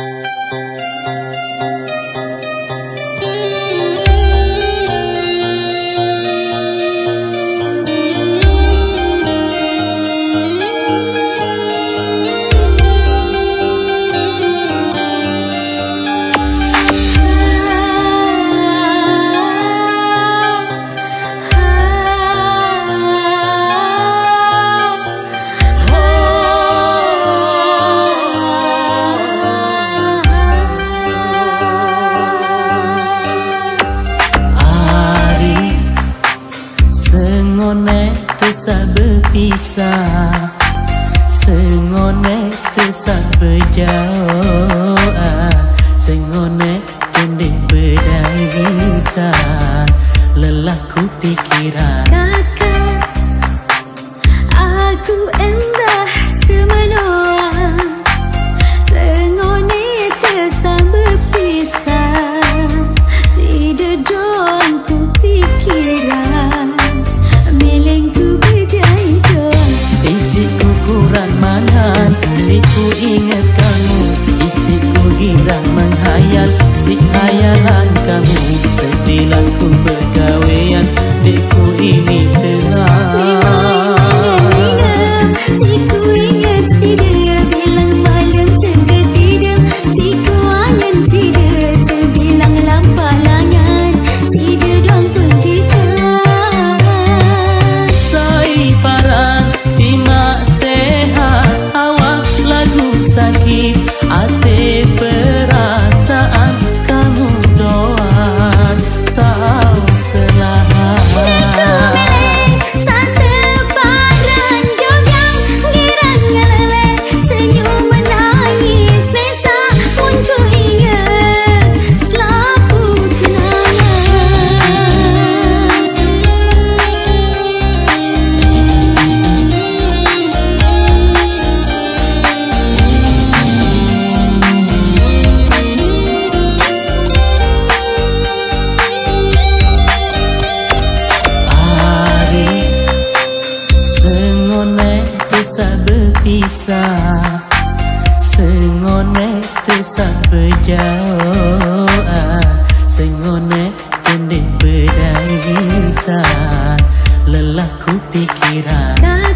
Música Sengonek tersak berpisah. Sengonek tersak berjauhan kurang manan Si ku ingat kamu. Isi ku girang menghayal Si hayalan kamu. Setila desa Sengone desa berjauhan. Sengone pendek berdaitan Lelah ku pikiran.